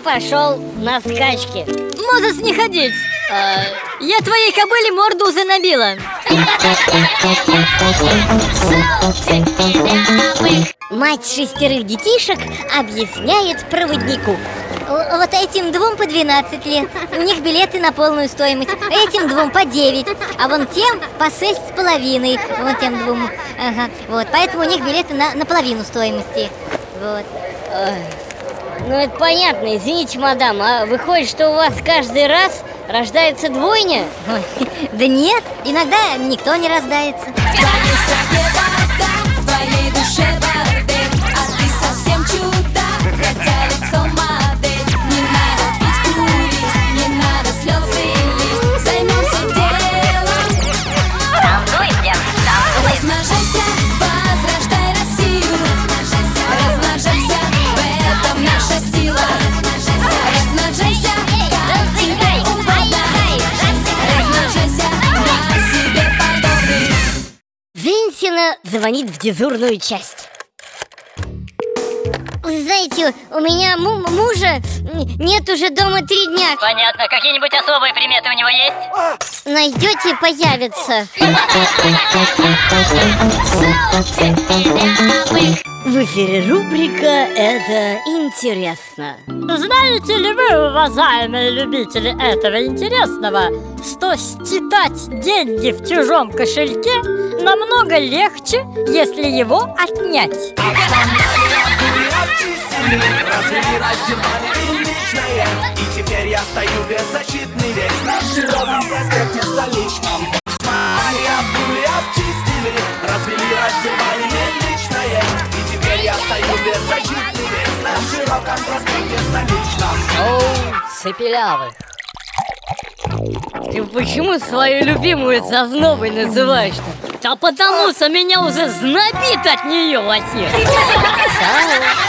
пошел на скачки. Можешь не ходить. А, Я твоей кобыле морду уже набила Мать шестерых детишек объясняет проводнику. Вот этим двум по 12 лет. У них билеты на полную стоимость. Этим двум по 9 А вон тем по шесть с половиной. Вон тем двум. Ага, вот. Поэтому у них билеты на, на половину стоимости. Вот Ну это понятно, извините, мадам А выходит, что у вас каждый раз рождается двойня? Ой, Да нет, иногда никто не рождается Женщина звонит в дежурную часть. Вы знаете, у меня му- мужа нет уже дома три дня. Понятно, какие-нибудь особые приметы у него есть? Найдете, появится В эфире рубрика «Это интересно» Знаете ли вы, уважаемые любители этого интересного, что считать деньги в чужом кошельке намного легче, если его отнять? И теперь я стою беззащитный весь столичном столичном Оу, цепелявый Ты почему свою любимую зазнобой называешь-то? Да потому что меня уже знобит от нее во всех.